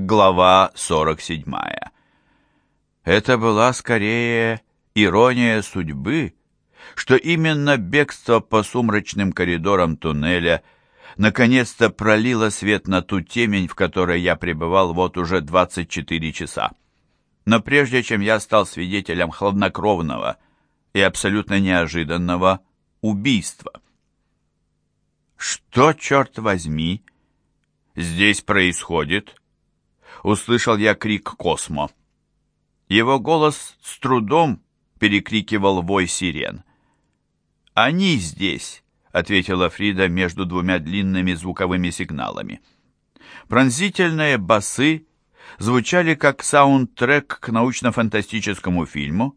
Глава 47. Это была скорее ирония судьбы, что именно бегство по сумрачным коридорам туннеля наконец-то пролило свет на ту темень, в которой я пребывал вот уже 24 часа. Но прежде чем я стал свидетелем хладнокровного и абсолютно неожиданного убийства. Что, черт возьми, здесь происходит? Услышал я крик Космо. Его голос с трудом перекрикивал вой сирен. «Они здесь», — ответила Фрида между двумя длинными звуковыми сигналами. Пронзительные басы звучали как саундтрек к научно-фантастическому фильму,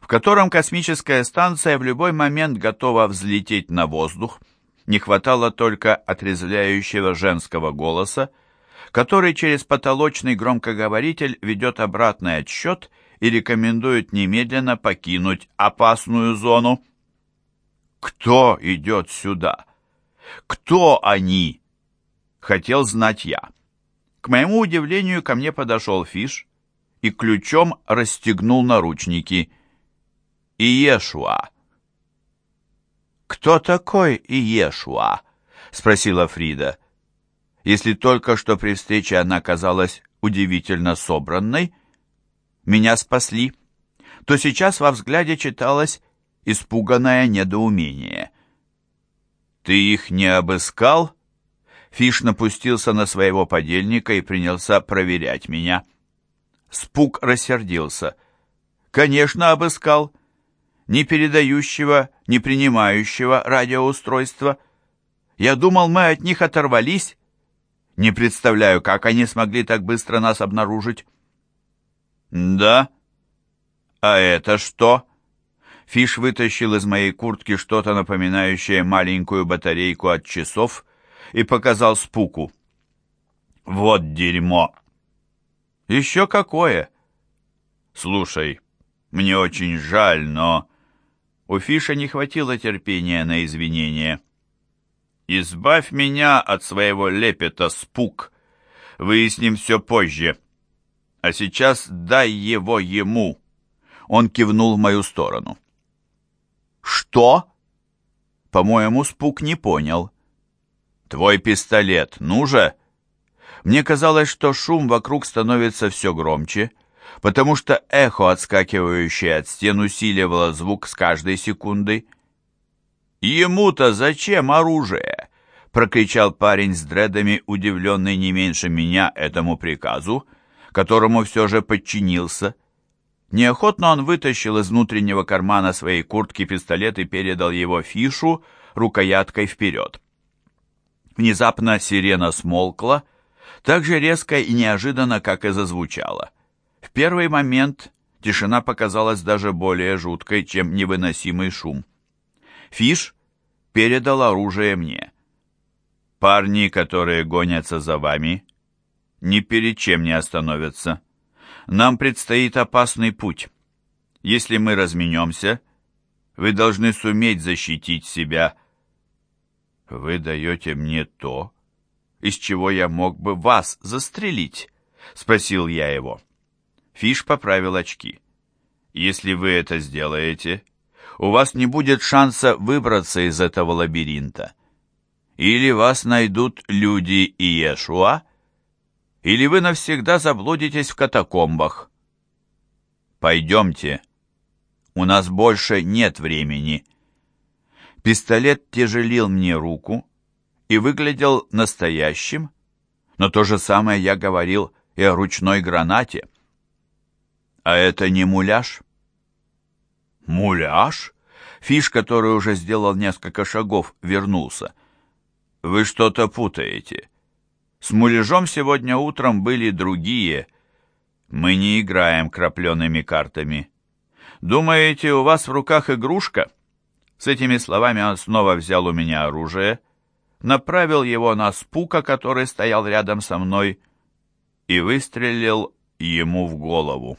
в котором космическая станция в любой момент готова взлететь на воздух. Не хватало только отрезвляющего женского голоса, который через потолочный громкоговоритель ведет обратный отсчет и рекомендует немедленно покинуть опасную зону. Кто идет сюда? Кто они? Хотел знать я. К моему удивлению, ко мне подошел Фиш и ключом расстегнул наручники. Иешуа. «Кто такой Иешуа?» — спросила Фрида. Если только что при встрече она казалась удивительно собранной, меня спасли, то сейчас во взгляде читалось испуганное недоумение. «Ты их не обыскал?» Фиш напустился на своего подельника и принялся проверять меня. Спук рассердился. «Конечно, обыскал. Ни передающего, ни принимающего радиоустройства. Я думал, мы от них оторвались, не представляю, как они смогли так быстро нас обнаружить. Да? А это что? Фиш вытащил из моей куртки что-то напоминающее маленькую батарейку от часов и показал спуку. Вот дерьмо. Еще какое? Слушай, мне очень жаль, но... У Фиша не хватило терпения на извинения. «Избавь меня от своего лепета, спук. Выясним все позже. А сейчас дай его ему». Он кивнул в мою сторону. «Что?» По-моему, спук не понял. «Твой пистолет, ну же!» Мне казалось, что шум вокруг становится все громче, потому что эхо, отскакивающее от стен, усиливало звук с каждой секундой. «Ему-то зачем оружие?» — прокричал парень с дредами, удивленный не меньше меня этому приказу, которому все же подчинился. Неохотно он вытащил из внутреннего кармана своей куртки пистолет и передал его фишу рукояткой вперед. Внезапно сирена смолкла, так же резко и неожиданно, как и зазвучала. В первый момент тишина показалась даже более жуткой, чем невыносимый шум. Фиш передал оружие мне. «Парни, которые гонятся за вами, ни перед чем не остановятся. Нам предстоит опасный путь. Если мы разменемся, вы должны суметь защитить себя. Вы даете мне то, из чего я мог бы вас застрелить?» — спросил я его. Фиш поправил очки. «Если вы это сделаете, у вас не будет шанса выбраться из этого лабиринта. Или вас найдут люди Иешуа, или вы навсегда заблудитесь в катакомбах. Пойдемте. У нас больше нет времени. Пистолет тяжелил мне руку и выглядел настоящим, но то же самое я говорил и о ручной гранате. А это не муляж? «Муляж?» Фиш, который уже сделал несколько шагов, вернулся. «Вы что-то путаете. С муляжом сегодня утром были другие. Мы не играем крапленными картами. Думаете, у вас в руках игрушка?» С этими словами он снова взял у меня оружие, направил его на спука, который стоял рядом со мной, и выстрелил ему в голову.